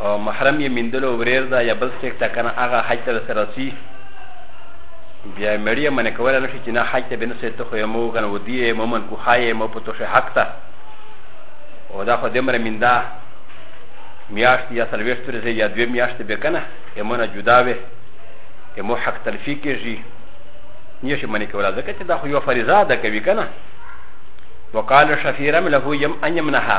او محرم یې میندلو وریر ده یا بل سټیک ته که نه هغه حج ته سره رسي بیا مړی یې منې کولی نه شي چې نه حج ته به نه سې ته خو یې مو که نه ودي یې مو من کوښا یې مو په توشه حق ته او دا خو دومره مینده میاشت یا څلوېښت ورځې یا دوې میاشتې به که نه یې مو نه جدا وې یې مو حق تلفي کېږي نه شي منې کولی ځکه چې دا خو یوه فریضه ده کوي که نه وقال شفیرم له یم ان یمنها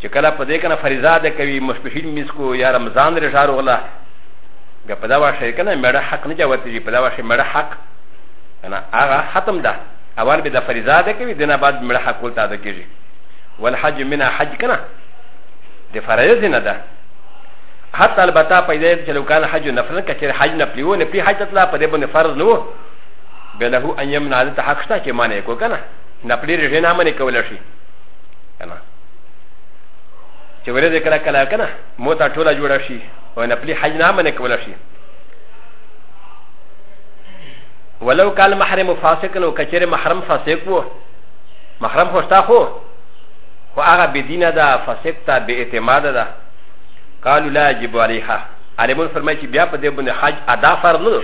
چې کله په دې کنه فریضه ده کوي مشبهین میس کو یا رمضان لري شهر وغلا بیا په دا واشه کنه مړه حق نه جواتږي په دا واشه مړه حق کنه هغه ختم ده اول به د فریضه ده کوي دنه بعد مړه حق ولته ده کیږي والحج منها حج کنه د فرایض نه ده حتی البته پیدا چې لو کان حج نفل کچې حج نه پلیو نه پی حج تطلا په دې باندې فرض نه وو بله ان يمنع ذات حق شته چې معنی کو کنه نه پلی رجنه معنی کول شي کنه چې ورې دې کله کله کنه مو ته ټوله جوړ شي او نه پلی حج نه منه کول شي ولو کال محرم فاسق نو کچره محرم فاسق وو محرم خوشتا خو خو هغه بدینه ده فاسق ته به اعتماد ده قالوا لا يجب عليها علمون فرمایي چې بیا په دې باندې حج ادا فرض نه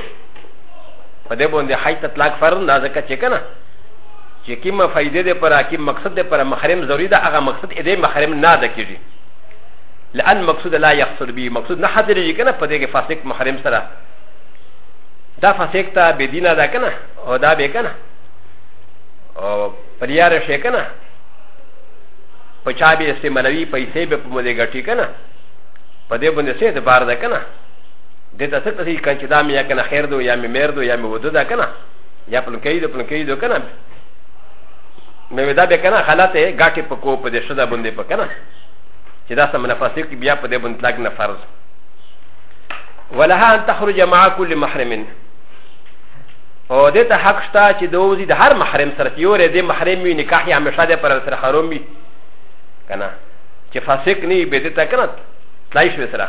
په دې باندې حج تطلاق فرض نه ځکه چې کنه چې کومه فائدې ده پر کوم مقصد ده پر محرم ضروري ده هغه مقصد دې محرم نه ده کېږي لأن مقصود لا يحصل به مقصود نه حاضر يجي کنه په دې کې فاسق محرم سره دا فاسق ته بې دینه ده کنه او دا به کنه او پر یار شي کنه په چا به استعمالوي پیسې به په مده ګټي کنه په دې باندې څه د بار ده کنه دې ته څه کوي کنه چې دا مې یا کنه خیر دو یا مې مېر دو یا مې ودو ده کنه یا پلکې دو پلکې دو کنه نو دا به کنه حالت غاټه پکو په دې شدا باندې پکنه چې دا سم نفسي کې بیا په دې باندې طلاق نه فرض ولها ان تخرج مع كل محرم او دې ته حق شته چې دوزي د هر محرم سره یو ری دې محرم وي نکاح یې همیشه دې پر سره حرام وي کنه چې فاسق نه به دې ته کنه تلای شي سره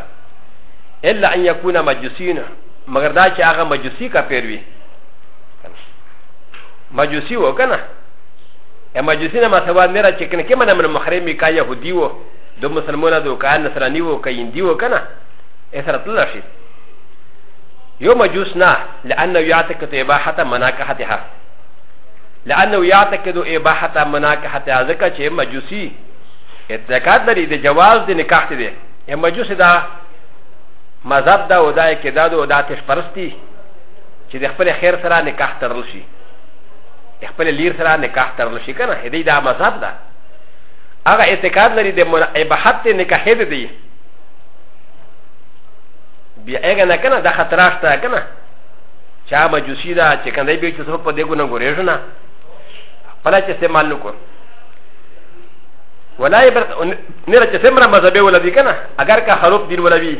الا ان يكون مجوسين مگر دا چې هغه مجوسي کا پیر وي مجوسی و کنه ا مجوسی نه ما سواد میرا چې کنه کمنه من محرم کا يهودي و د مسلمانانو دو کا نصراني و کا هندي و کنه اسره تل شي يو مجوس نه لانه يعتقد اباحه مناكحتها لانه يعتقد اباحه مناكحتها ځکه چې مجوسی اعتقاد لري د جواز د نکاح دی ا مجوسی دا مذهب دا او دا کې دا او دا تش پرستی چې د خپل خیر سره نکاح تړل شي خپل لیر سره نکاح تړل شي کنه هدي دا مذهب ده هغه اعتقاد لري د اباحت ته نکاح هد دی بیا هغه نه کنه د خطر شته کنه چا مجوسی دا چې کنه به چې څه په دې ګونه ګورېږي نه پلا چې استعمال نکو ولا يبرق نرى تسمى مذهبي ولا بي كنا اگر كا خروف دين ولا بي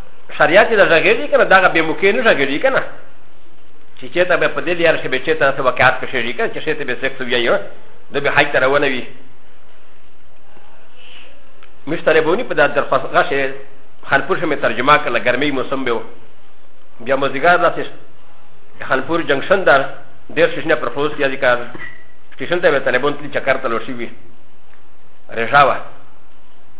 شریعت چې د غږېږي که نه دغه بې موقع نه غږېږي که نه چې چېرته به په دې لیار شي به چېرته څه واقعات پېښ شي که نه چې چېرته به سکس ویایي د به حج ته روانه وي مشتری بونی په دا درخواست غشې خانپور شمې ترجمه کړله ګرمۍ موسم به و بیا مازدیګر داسې خانپور جنکشن ده ډېر سټېشنه پر فوز کېږي که سټېشن ته به طالبان تلي چکر ته لوړ شوي رژا وه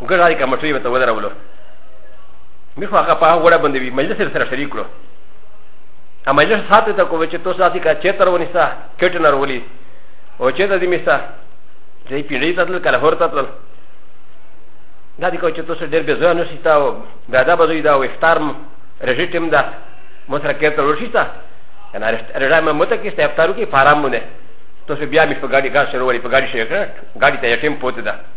وګړه کې مټوي وته ودرولو میخو هغه په وړه باندې وی مجلس سره شریک کړو ا مجلس ساتي ته کوی چې تو ساتي کا چتر ونیسا کټنر ولي او چې د دې میسا چې پیړې ته تل کله هور ته تل دا دې کوی چې تو سره ډېر به ځان وسیتا او دا دا بزوی دا او افطار رژټم دا مو سره کې ته وسیتا انا رژا مې مت کې ته افطارو کې فارامونه تو سره بیا مې په ګاډي ګاډي شروع ولي په ګاډي شروع کړ ګاډي ته یې ټیم پوت ده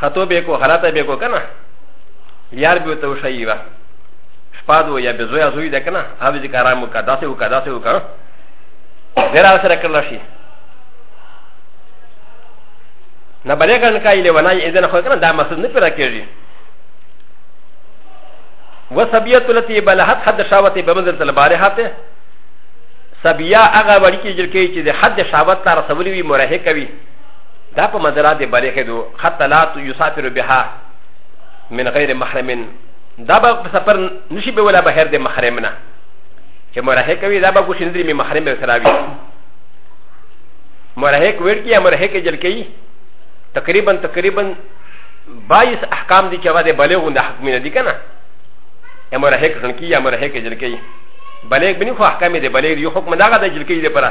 خطو به کو حالت به کو کنه یار به تو شي وا شپادو یا به زویا زوی ده کنه هغه دې کارامو کا داسې وکا داسې وکا غیر سره کړل شي نه بلې کړه کای له ونای اذن خو کنه دا مقصد نه پیدا کیږي وسبیت التي بلحت حد شاوت بمنزل البارحات سبیا هغه وړي کې جل کې چې د حد شاوت تر سولوي مرهه کوي دا په مدرا د بلې کېدو حتی لا یسافر بها من غیر محرم دا به په سفر نشي به ولا بهر د محرم نه چې مرهه کوي دا به کوشش درې می محرم به سره وي مرهه کوي چې مرهه کې جل کوي تقریبا تقریبا 22 احکام دي چې هغه د بلې غوند حکم نه دي کنه یا مرهه کې ځن کې یا مرهه کې جل کوي بلې بني خو احکام دي بلې یو حکم دا غا د جل کوي لپاره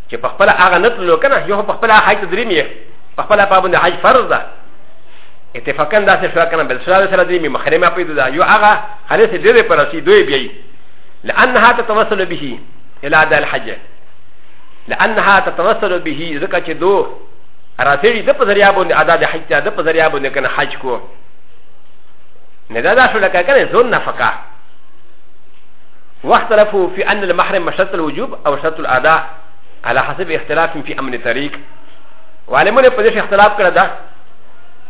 چې په خپل هغه نه تللو کنه یو په خپل حج ته دریم یې په خپل په باندې حج فرض ده اتفاقا دا څه شو کنه بل سره سره دریم محرمه پیدا ده یو هغه خالص دې پر رسید دوی بیا لانها تتوصل به الى اداء الحج لانها تتوصل به ځکه چې دو راسېږي د په ذریعه باندې ادا د حج ته د په ذریعه باندې کنه حج کو نه دا دا شو لکه کنه زون نفقه واختلفوا في أن المحرم شرط الوجوب أو شرط الأداء على حسب اختلاف في أمن الطريق وعلمنا قدش اختلاف كردا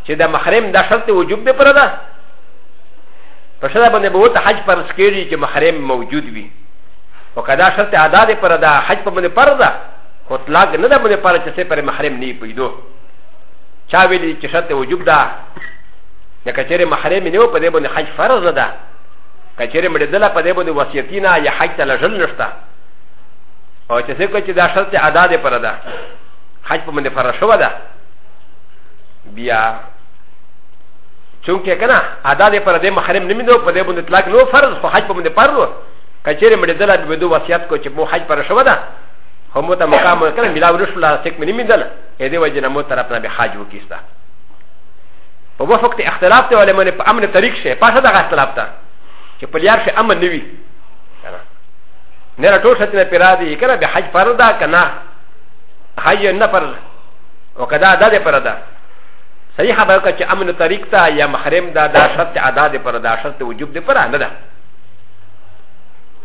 چې دا محرم دا شرط وجوب دی پر دا په شرط باندې به وته حج فرض کېږي چې محرم موجود وي او کدا شرط ادا دی پر دا حج په باندې پر دا خو طلاق نه ده باندې پر چې پر محرم نه پیدو چا ویلي چې شرط وجوب ده لکه چېرې محرم نه و په دې باندې حج فرض ده کچری مړیدله په دې باندې وصیتی نه یا حج ته لژل نشته او چې څه کوي چې دا شرط ادا دی پر ده حج په باندې فرض شوه ده بیا چونکه کنه ادا دی پر دې محرم نه میدو په دې باندې اطلاق نو فرض خو حج په باندې پر نو کچری مړیدله به دو وصیت کو چې مو حج پر شوه ده هم ته مقام کړم بلا ورسول الله سیک مې نه میدل اې دې وجه نه مو طرف نه به حج وکیسته په وفق ته اختلاف ته علماء په امن طریق شه پاسه دغه اختلاف ته چې په لیار شه امن نه وي کنه نه را ټول شتنه پیرا دي کنه به حج فرض ده کنه حج نه فرض او کدا ده ده پر ده صحیح خبره که چې امن طریق ته یا محرم ده دا شرط ادا ده پر ده شرط وجوب ده پر نه ده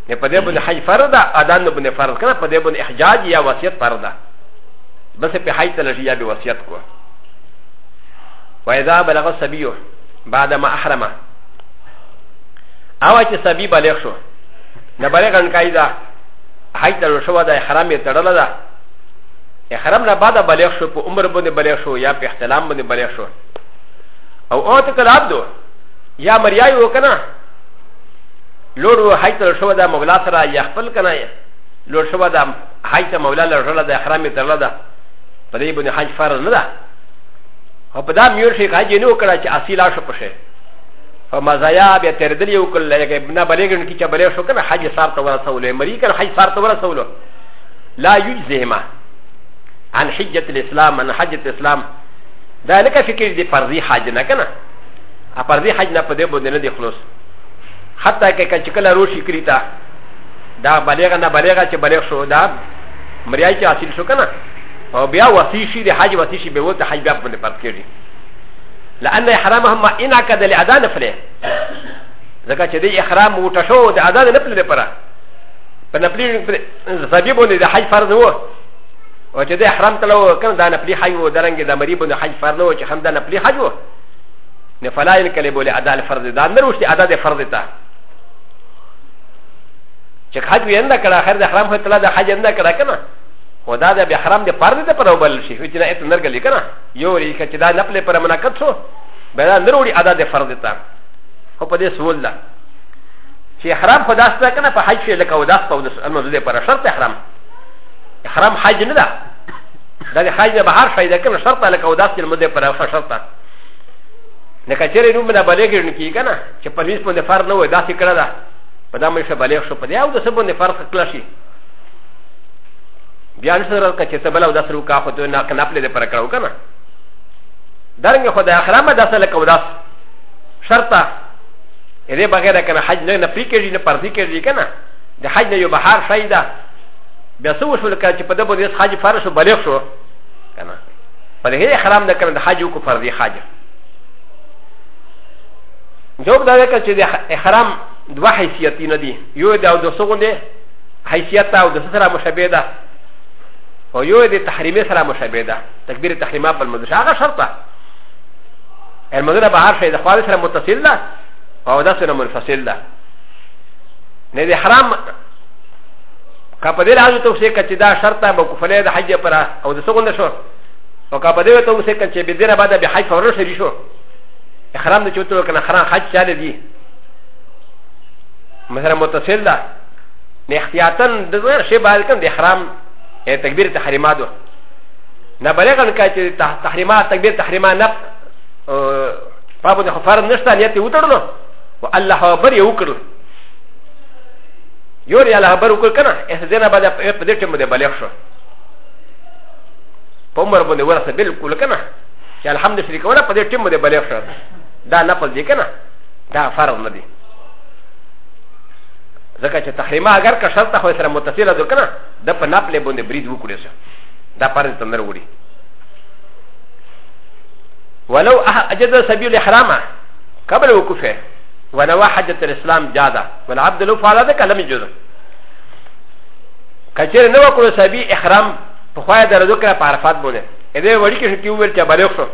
نه په دې باندې حج فرض ده ادا نه باندې فرض کنه په دې باندې احجاج یا وصیت فرض ده بس په حج ته لږ یا به وصیت کوه و اذا بلغ الصبي بعد ما احرم او چې صبي بالغ شو د بالغ ان قاعده حج تر شو د احرام یې تړل ده احرام نه بعد بالغ شو په عمر باندې بالغ شو یا په احتلام باندې بالغ شو او او ته کلاب دو یا مریای وکنه لور و حج تر شو د مولا سره یا خپل کنه لور شو د حج ته مولا لرله د احرام یې تړل ده په دې باندې حج فرض نه ده او په دا میور شي کاجې نه وکړه چې اصلي لا شو پشه په مزایا بیا تر دلی وکړ لکه ابن بلیګن کې چې بلې شو کنه حج سار ته ورسولې مری کنه حج سار ته ورسولو لا یجزهما عن حجة الإسلام عن حجة الإسلام دا لکه فکر دی فرضی حج نه کنه ا فرضی حج نه په دې باندې نه دی خلاص حتی کې کچ کله روشي کړی تا دا بلیغه نه بلیغه چې بلیغ شو دا مریای چې حاصل شو کنه او بیا وصی شي د حج وصی شي به و ته حج بیا په پات کېږي لأن احرام هم ان کد له اذان فله ځکه چې د احرام وټه شو د اذان نه پلي لپاره په نپلی زبیب باندې د حج فرض وو او چې د احرام تلو کنه دا نپلی حج وو درنګ د مری باندې حج فرض وو چې هم دا نپلی حج وو نه فلا ان کله بوله ادا الفرض دا نه وشته ادا د فرض ته چې حج ویندا کړه خیر د احرام هتلا د حج نه کړه کنه و دا د بحرام د پاره د پاره وبل شي چې دا ایت نرګلې کنه یو ری چې دا نه پلې پر مناقض شو به دا نروړي ادا د فرض ته خو په دې سوال ده چې احرام خدا ستاسو کنه په حج لکه ودا په د المزود پر شرط احرام احرام حج نه ده دا د حج د بهر فائدہ کنه شرط لکه ودا چې المزود پر شرط ده نه کچره نو منا بلې کې نه کی کنه چې په دې په فرض نه وای دا څه کړه ده په دا مې شه بلې شو په دې او د سبو نه فرض کړل شي بیا نشته ورځ که چې ته بله اودس وکړه خو ته نه نفلې دې پر کړو که نه دارنګه خو د اخره مه داسې لکه اودس شرط ده دې بغیر که نه حج نه نفلي کېږي نه فرضي کېږي که نه د حج نه یو بهار شی ده بیا څه وشول که چې په ده باندې حج فرض شو بلغ شو که نه په دې احرام ده که نه د حج وکړو فرضي حج جواب دا ده که چې د احرام دوه حیثیتونه دي یو د اودسو غوندې حیثیت او د سره مشابه ده او یو د تحریمه سره مشابه ده تکبیر تحریمه په مدرسه هغه شرط ده المدرسه به هر شی د خالص سره متصل ده او دا سره منفصل ده نه د حرام که په دې راځو ته وسې کچې دا شرط به کوفلې د حج پر او د سګوند شو او که په دې ته وسې کچې به دې را باندې به حج فورو شې شو احرام د چوتو کنه حرام حج چاله دي مثلا متصل ده نه احتیاطا د ځان شی بال کم د احرام تکبیر تحریمات نه بلغن کا چې تحریمات تکبیر تحریمات نه پابو د خفار نشته نیت یې وتړلو او الله اکبر یې وکړ یو ری الله اکبر وکړ کنه اس دینه باندې په دې ټیم باندې بلغ شو په عمر باندې ورسه بالکل کنه چې الحمد شریک ولا په دې ټیم باندې بلغ شو دا نفل دی کنه دا فرض نه دی ځکه چې تحریمه اگر که شرط خو سره متصله ده کنه د په ناپلې باندې برید وکړي سره دا پرز تندر وړي ولو اجد سبيل الاحرام قبل وقوفه ونوى حجه الاسلام جاده والعبد لو فعل ذلك لم يجوز کچره نو کړو سبي احرام په خوای درځو کړه په عرفات بوله اې دې وړي کې شو ویل چې بلوغ شو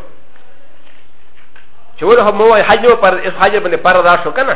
چې ورته مو حج پر اس حج باندې پر را شو کنه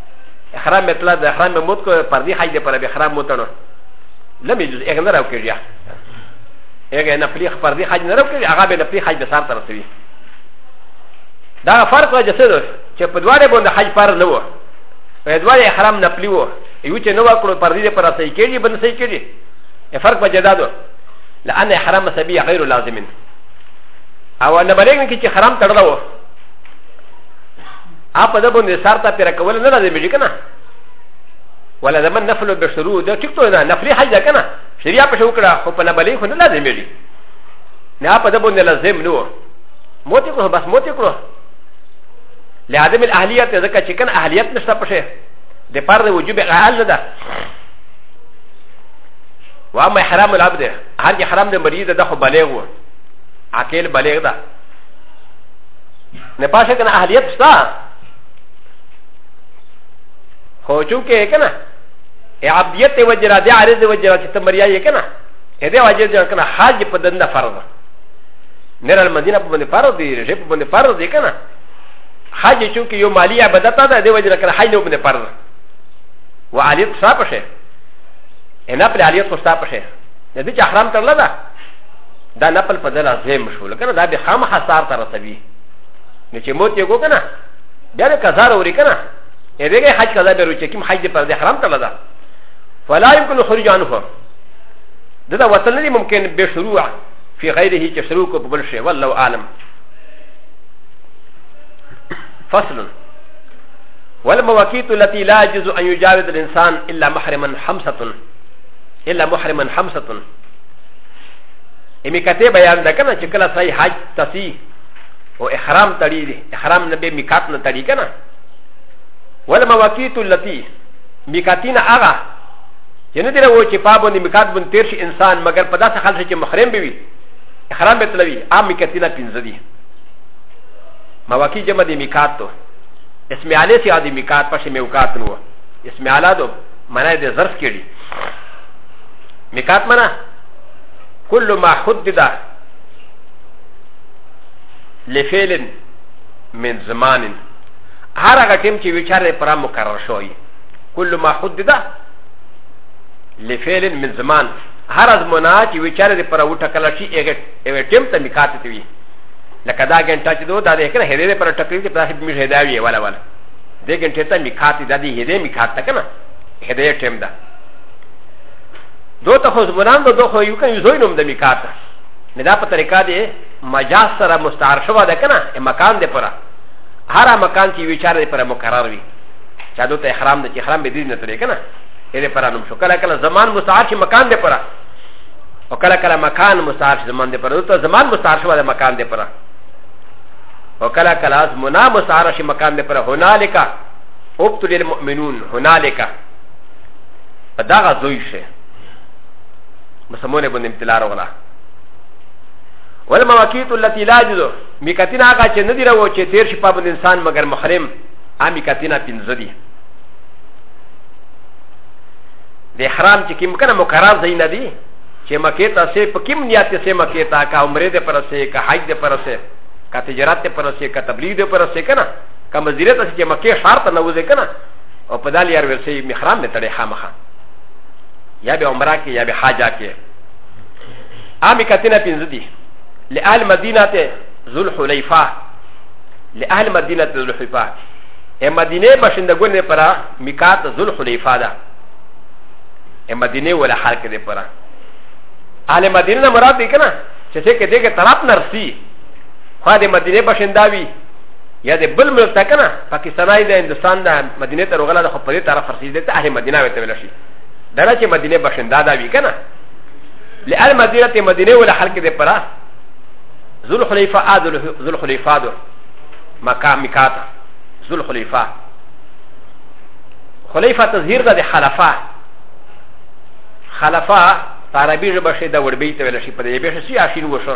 احرام مې تلا د احرام مې موت کو پر دې حج دې پر به احرام موت نه لم يجوز اګه نه راو کېږي اګه نه پلی پر دې حج نه راو کېږي هغه به نه پلی حج به سار تر رسوي دا فرق وجه څه ده چې په دواړه باندې حج پر نه و په دواړه احرام نه پلی و یو چې نو وکړو پر دې پر صحیح کېږي بن صحیح کېږي فرق وجه دا ده لأن احرام سبي غير لازم او نه بلګنه کې چې حرام تړلو ا په دبو نه سارتا پر کول نه لازم دي کنه ولا زمن نفل به شروع ده ټیک ته نه نفلی حج ده کنه شریعه په شو کړه خو په لبلې خو نه لازم دي نه په دبو نه لازم نو موتی کړو بس موتی کړو لعدم الاهلیت ځکه چې کنه اهلیت نشته پشه د پر د وجوب اهل نه ده واما حرام العبد هر حرام د مریض ده خو بلیغ و عقل بلیغ ده نه پاشه کنه اهلیت شته خو چونکه کنه عبدیت وجرا دی عارض وجرا چې تمریا یې کنه هدا وجر جوړ کنه حاج په دنده فرض نر المدینه په باندې فرض دی رجب په باندې فرض دی کنه حاج چونکه یو مالی عبادت ده دی وجرا کنه حاج نه باندې فرض و عالیت صاحب شه نه پر عالیت خو صاحب شه د دې چې احرام ترلا ده دا نقل په دلا زم شو لکه دا به خام حسار تر سوي نو چې موت یې کو کنه بیا به کزار اوري کنه ا دې حج کزا به روچ کیم حج پر دې حرام ته لدا فلا يمكن خروج عنه دا وصل نه ممکن به شروع في غيره چې شروع کو بل شي والله عالم فصل والمواقيت التي لا يجوز ان يجاوز الانسان الا محرما حمسه الا محرما حمسه ا م ي ك ت ب ي ا ن د ك ن ا چې کله سړی حج ته سي او احرام تړي دي احرام نه به میکات نه تړي که نه ولا مواقیت التي میکاتین هغه چې نه دی راو چې پابو نه میکات بن تیر شي انسان مګر په داسې حال چې محرم به وي احرام به تلوي عام میکاتینا پنځه دي مواقیت جمع دي میکات تو اسم علی سی ادي میکات پښې میوکات نو اسم علی دو معنی د ظرف کړي میکات معنی كل ما حدد لفعل من زمان هر هغه ټیم چې وچاره پر مقرر شوی كل ما حدد لفعل من زمان هر از منا چې وچاره پر وټکل شي هغه ټیم ته میکات وي لکه دا ګنټه چې دوه دا د کنه هدې پر ټکري چې پراه مې هدا وی ولا ولا دې ګنټه ته میکات د دې هدې میکات کنه هدې ټیم ده دو ته خو زمونان دو دو خو یو کنه یو زوی نوم د میکات نه دا په طریقه دی مجاز سره مستعار شوه ده کنه مکان دی پره هر مکان چې وی چاره پر مقرر وي چا دو ته احرام د چې احرام به دې نه ترې کنه دې پر نوم شو کله کله زمان مستعار شي مکان دی پره او کله کله مکان مستعار شي زمان دی پره ته زمان مستعار شوه ده مکان دی پره او کله کله از منا مستعار شي مکان دی پره هنالک ابتل المؤمنون هنالک په دغه زوی شي مسمونه باندې ابتلا راغله والمواقيت التي لا يجوز ميكاتينا هغه چې نه دی راو چې تیر شي په باندې انسان مګر محرم ا ميکاتینا پنځه دي د حرام چې کوم کنه مقرر ځای نه دي چې مکه ته سه په کوم نیت سه مکه ته کا عمره ده پر سه کا حج ده پر سه کا تجارت ده پر سه کا تبلیغ ده پر سه کنه کا مزیره ته چې مکه شرط نه وځي کنه او په دال یار ویل سي محرم نه تړي خامخا یا به عمره کې یا به حج کې عامي کتنه پنځه دي لأهل مدینه ته ذو الحلیفه لأهل مدینه ته ذو الحلیفه ا مدینه بشندګونه پر میقات ذو الحلیفه ده ا مدینه ولا حال کې ده پر اهل مدینه مراد دي کنه چې څه کې دغه طرف نرسي خو د مدینه بشنداوي یا د بل ملک ته کنه پاکستانای د هندستان د مدینه ته روغله د خو په دې طرف فرسي د اهل مدینه وته ویل شي دا نه چې مدینه بشنده دا وی کنه لال مدینه ته مدینه ولا خلک دې پرا ذل خلیفہ ادل ذل خلیفہ دو مقام میکاتا ذل خلیفہ خلیفہ تظهیر د خلفا خلفا عربی ژبه شي د وربی ته ویل شي په دې به شي عاشین وشو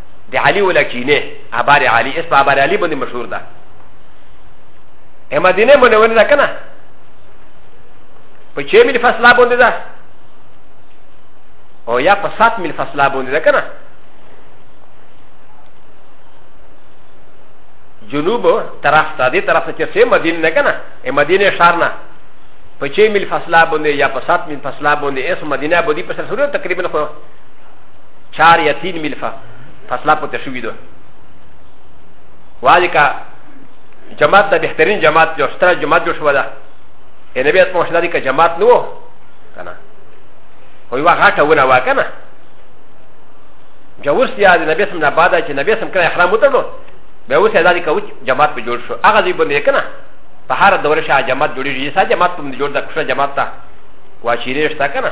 د علي ولا کینه ابار علي اس په ابار علي باندې مشهور ده ا مدینه منوره ده کنه په چې مل فصله باندې ده او یا په سات مل فصله باندې ده کنه جنوب طرف ته دې طرف ته چې مدینه نه کنه ا مدینه شهر نه په چې مل فصله باندې یا په سات مل فصله باندې اس مدینه باندې په سره تقریبا خو چار یا تین میل فاصله پته شوی ده واځکه جماعت د بهترین جماعت یو ستره جماعت جوړ شو ده ا نبی ات موشدا دی که جماعت نو کنه خو یو غاټه ونه وا کنه جوړ سیا د نبی سم نه بعد چې نبی سم کړه احرام وتړو به اوس دا دی که جماعت په جوړ شو هغه دی باندې کنه په هر دوره شاه جماعت جوړیږي سا جماعت په جوړ ده کوشه جماعت ته واشیرې شته کنه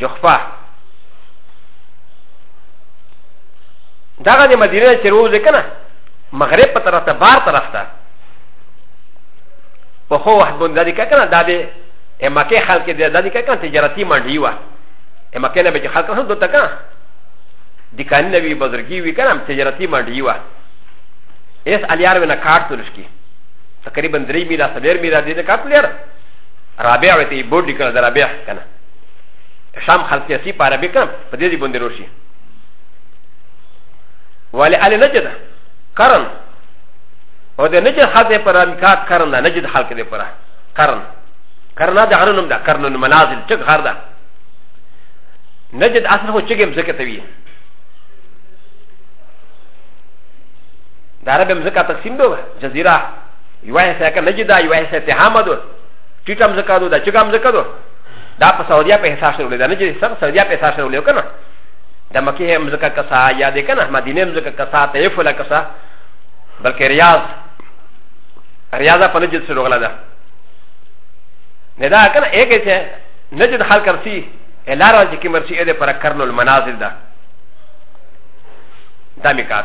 جحفه دغه د مدینه چې روزه کنه مغرب په طرف ته بار طرف ته په خو وخت باندې دې کنه دا به امکه خلک دې دې کنه تجارتي منډي و امکه نه به خلک هم دوته کنه د کان نبی بزرګي وی کنه تجارتي منډي و اس الیار ونه کارت ورشکی تقریبا درې میلا سلیر میلا دې کارت لري رابع وي ته بورډ لیکنه د رابع کنه شام خلق یسی په عربي کنه په دې دې باندې روشي ولی ال نجد کرن او د نجد خلق پر امریکا کرن دا نجد خلق دې پر کرن کرنا د غرنم دا کرن المنازل چک غر دا نجد اصل هو چګم زکه توی د عربم زکه تقسیم به جزیره یو حصہ که نجی دا یو حصہ تهامه دو ټیټ هم زکا دو دا چګ هم زکا دو دا په سعودیا په حساب سره ولې دا نجی سر سعودیا په حساب سره ولې کنه دا مکه هم زکا کسا یا دې کنه مدینه هم زکا کسا طیف ولا کسا بلکې ریاض ریاض په نجی سره غلا ده نه دا کنه ایک چې نجد حال کرسی الار چې کی مرسی دې پر کرن المنازل ده دا میکات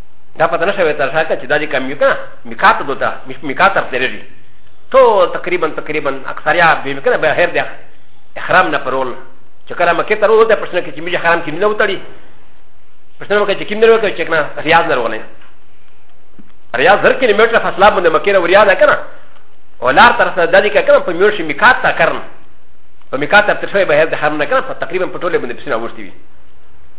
دا پته نه شوی تر شاته چې دا دې کوم یو کنه میکات دوته میکات تر تیرېږي ټول تقریبا تقریبا اکثریا به کنه به هر دی احرام نه پرول چې کله مکه ته وروته پښنه کې چې میجه حرام کې نه وتړي پښنه وکړي چې کیندل وکړي چې کنه ریاض نه ورغلې ریاض زر کې میټر فاصله باندې مکه ور یاد کنه ولار تر سره د دې کنه په میور شي میکات تا کرن په میکات تر شوی به هر د حرام نه کنه تقریبا په ټوله باندې پښنه ورستي وي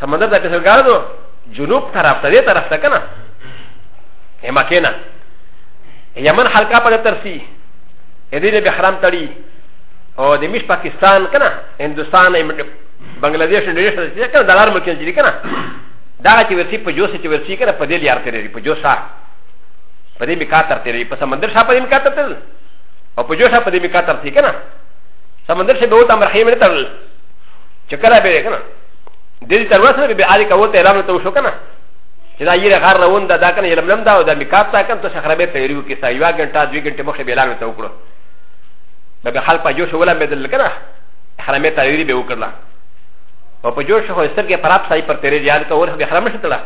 سمندر د کسلګانو جنوب طرف ته دې طرف ته کنه هما کینا یمن حلقه په ترسي دې له بحرام تړي او د مش پاکستان کنه هندستان بنگلاديش انډونیشیا چې کنه دلار ملک نه کنه دا چې ورسي په جوسه چې ورسي کنه په دې لار تیرې په جوسه په دې میکا تر تیرې په سمندر شاپ دې میکا تر تیرې او په جوسه په دې میکا تر تیرې کنه سمندر شاپ به وته مرخیم نه ترل چې کله به کنه د دې تر وسه به علي کوو ته اعلان ته وشو کنه چې دا یې غار روان ده دا کنه یې لملم ده او دا میکات تا کنه ته شخره به تیاری وکړي سا یو غنټه دوه غنټه مخه به اعلان ته وکړو به به خلک په جوش ولا مدل کنه حرمه تیاری به وکړه او په جوش خو سر کې پراب سای پر تیرې یاد ته ورخ به حرام شتله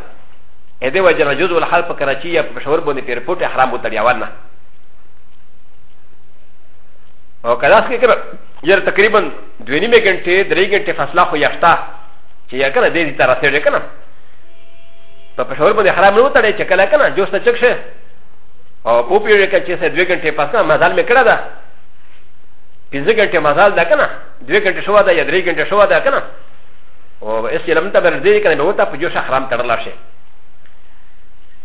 ا دې وجه رجوز ول حال په کراچي یا په شور باندې پیر پټ حرام وتړیا ونه او کلاس کې کړه یار تقریبا دوی نیمه ګنټې درې ګنټې فاصله خو یشته چې یا کنه دې دې ته رسېږي کنه په پښور باندې حرام نه وتړې چې کله کنه جوسته چک شي او په پیړې کې چې سه دوه ګنټې پس کنه مزال مې کړه ده پنځه ګنټې مزال ده کنه دوه ګنټې شو ده یا درې ګنټې شو ده کنه او اس یلم ته بر دې کنه به وته په جوشه حرام تړل شي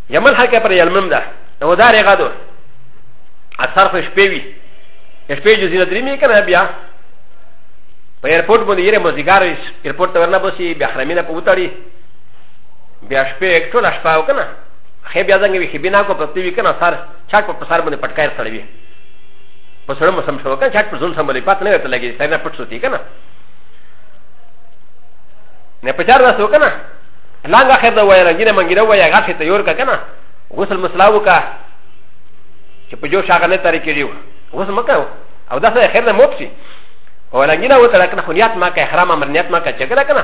یمن حکه پر یلمم ده او دا رغادو اثر خو شپې وي شپې جزیره درې مې کنه بیا په ایرپورټ باندې یې مزګار ایرپورټ ته ورنه بوسي بیا خرمینه په وتړي بیا شپې ټوله شپه وکنه خې بیا ځنګ وي خې بنا کو پرتی وي کنه سر چاټ په سر باندې پټکایر سره وي په سره مو سم شو کنه چاټ په ځون سم باندې پات نه وته لګي سر نه پټ سوتی کنه نه په چار راس وکنه لانګ اخر دا وای رنگینه منګیره وای هغه څه تیور کا کنه غسل مسلاو کا چې په جو شاګه نه تاریخ کېږي غسل مکه او دا سره خیر نه موت شي او لنګینا و تر کنه خنیات ما کا احرام امر نیت ما کا چګلا کنه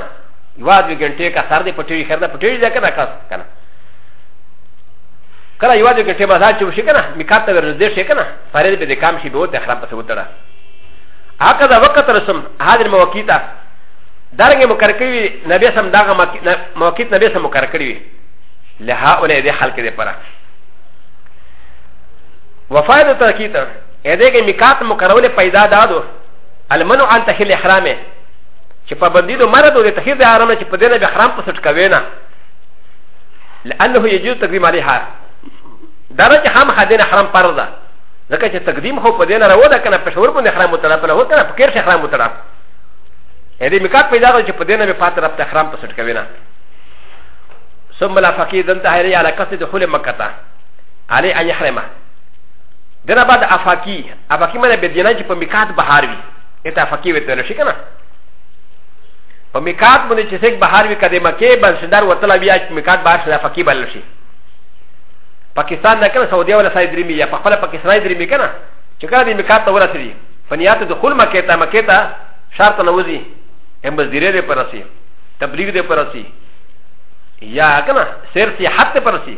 یوا دې ګنټه کا سر دې پټوي خیر نه پټوي ځکه نه کاس کنه کله یوا دې ګنټه بازار چې وشي کنه میکات ته ورنځ شي کنه فرید به دې کام شي به وته احرام پسې وتړه هکذا وقت رسم هذه المواقيتا دارنګ مقرر کړی نبی سم داغه موقیت نبی سم مقرر کړی لها اولې دې حل کې دې پره وفایده تاکید ا د ه ګ م ي ق ا ت م ك ر و ل ي پيدا دادو المنو عن تحيل احرامه چې په بندي دو مرد د تحيل د حرام چې په دینه به حرام په سټ کوي نه لانه يجوز تقديم عليها درجه هم خدين حرام پرده ځکه چې تقدیم خو په دې نه راوړه کنه په شور باندې حرام وتړه په لور کنه په کیر شي حرام وتړه اې دې میکات پیدا کړ چې په دې نه به پاتې رب ته حرام پسټ کوي نه ثم لا فقير دنت هيري على قصد دخول مكه علي ان يحرمه دنا بعد افاقي افاقي معنی به دینه چې په میقات بهار وي اته افاقي وته ویل شي کنه په میقات باندې چې څوک بهار وي کده مکه بل شندار وتل بیا چې میقات بهار شي افاقي بل شي پاکستان نه کنه سعودي ولا سای درې می یا په خپل پاکستان درې می کنه چې کله دې میقات ته ورسېږي فنیات دخول مکه ته مکه ته شرط نه وځي هم وزیره دې پر راسي تبلیغ دې پر راسي یا کنه سیر سیاحت دې پر راسي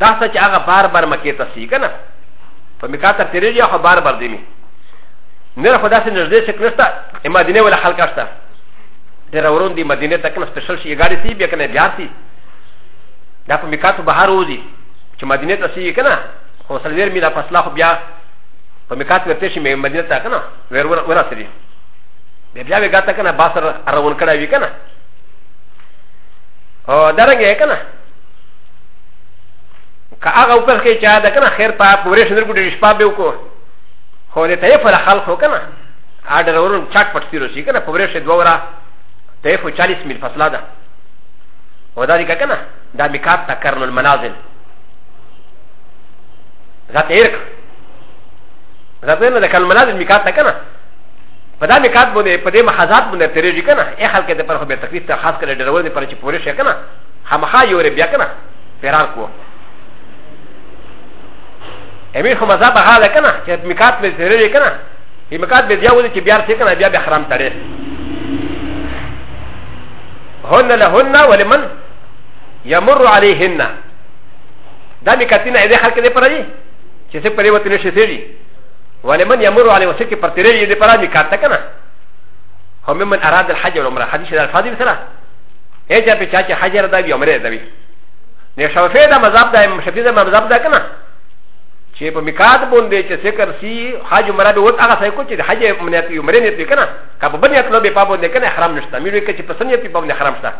دا څه چې هغه بار بار مکې ته سي کنه په مکه تر تیرېږي هغه بار بار دی می نه خو داسې نږدې چې نشته مدینه ولا خلک شته ډېر ورون دي مدینه ته کنه سپیشل شي ګاډي سي بیا کنه بیا سي دا په مکه ته بهر وځي چې مدینه ته سي کنه خو سلویر میلا فاصله خو بیا په مکه ته ورته شي مدینه ته کنه ور ور ور سړي بیا بیا وګاته کنه باسر روان کړه وی کنه او درنګ یې کنه که هغه وکړ کې چې دا کنه خیر په پورې شندر ګډې شپه به وکړو خو دې ته فر خلق وکنه اډر ورون چاک پټ تیرو شي کنه پورې شه دوه ورا ته فو 40 میل فاصله ده وذلك کنه دا میکات تکرن المنازل ذات ایرک ذات نه د کلمه منازل میکات تکنه په دا میکات باندې په دې محاذات باندې تیرې شي کنه اې خلک دې پر خو به تکلیف ته خاص کړي ډرور دې پر چې پورې شي کنه خامخا یو ری بیا کنه فرار کو امیر خو مذهب هغه ده کنه چې میکات مې سره لري کنه چې میکات به بیا ودی چې بیا څه کنه بیا به حرام تړي هن لهن ولمن يمر عليهن دا میکاتینه دې خلک دې پر دي چې څه پرې وته نشي سړي ولمن يمر عليه وسکه پر تیرې دې پر میکات کنه هم من اراد الحج والعمره حديث الفاضل سره ا چا په چا چې حجر دا وي عمره دا وي نه شوفه دا مذهب دا شفیع دا مذهب دا کنه چې په میقات باندې چې سکر سی حج عمره به وت هغه سې کو چې حج منیت یو مرې نه کنه کبه بنیت نو به پابو نه کنه حرام نشته مې وی چې پسنه په پابو نه حرام شته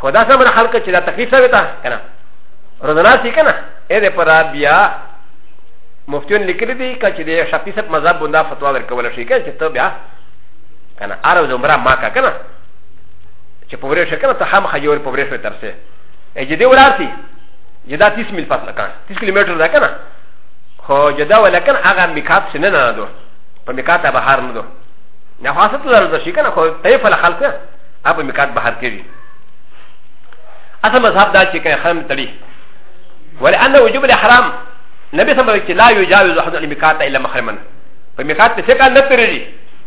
خدا سره خلک چې دا تکلیف سره وتا کنه روزنا سی کنه اې دې پر بیا مفتیون لیکلی دی چې د شفیع صاحب مذهب باندې فتوا ورکول شي کنه چې ته بیا کنه ارو زمرا ما کا کنه چې په ورې شکنه ته هم خجور په ورې شو ترسه ا جدي ورارتي جدا 30 میل پس لکان 30 کیلومتر ده کنه خو جدا ولکن هغه میکات سنه نه دو په میکات بهر نه دو نه خاصه ته درځ شي کنه خو طیف له خلک ا په میکات بهر کېږي اصل مذهب دا چې کنه خام تړي ولأن وجوب الحرام نبي سمبر چې لا يجاوز احد الميقات الا محرما فميقات څه کار نه ترېږي